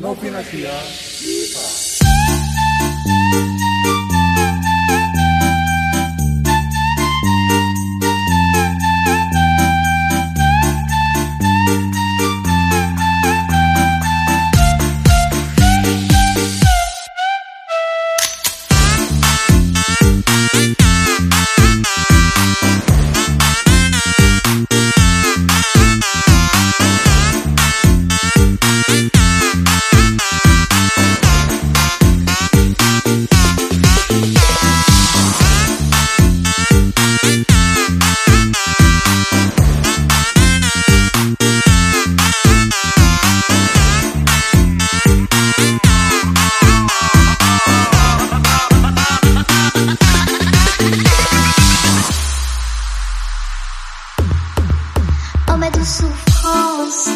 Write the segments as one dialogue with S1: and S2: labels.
S1: no pinakiya,
S2: ipa. Ma souffrance,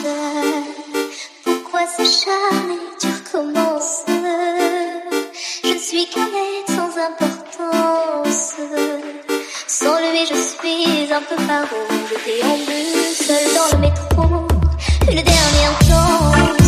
S2: pourquoi s'acharner, tu recommences Je suis qu'un être sans importance. Sans lui, je suis un peu paro. Je déambule seul dans le métro. Une dernière danse.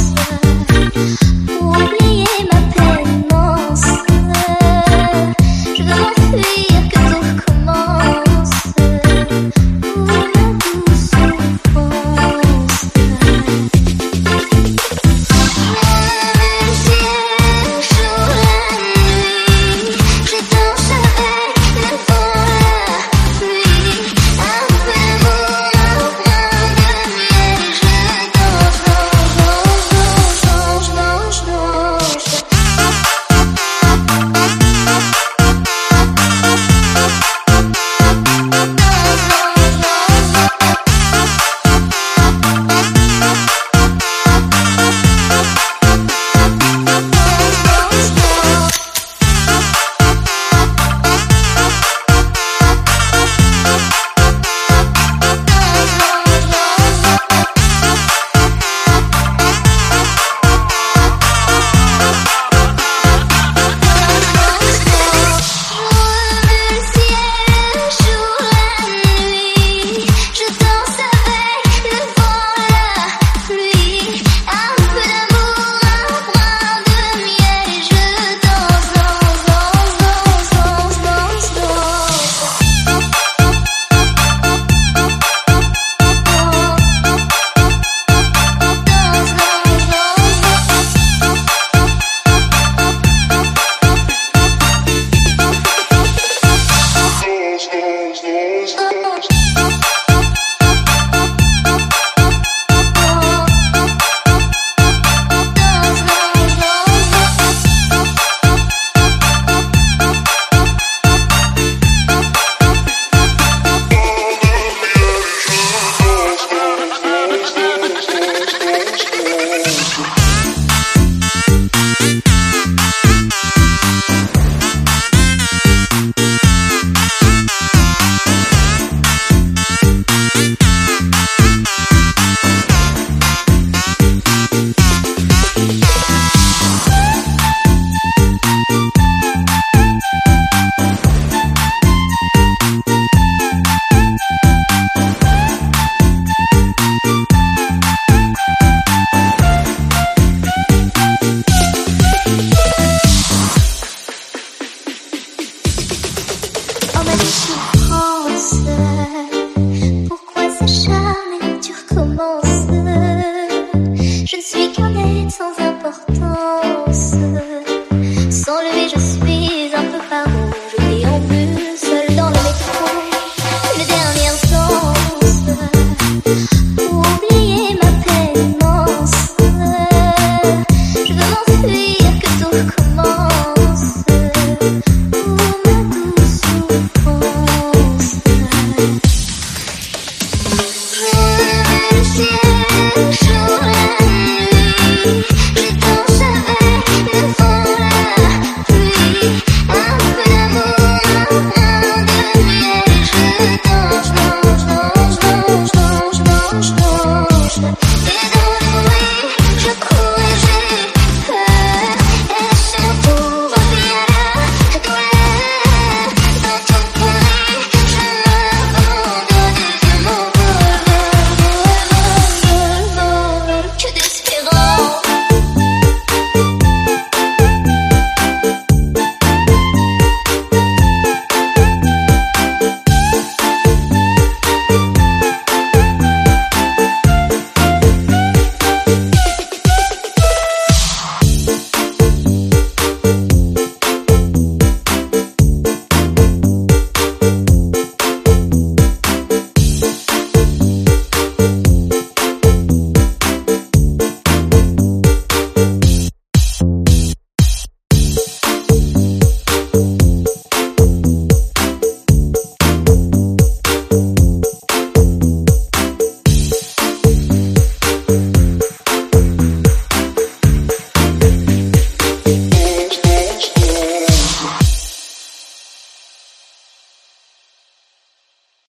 S2: shine.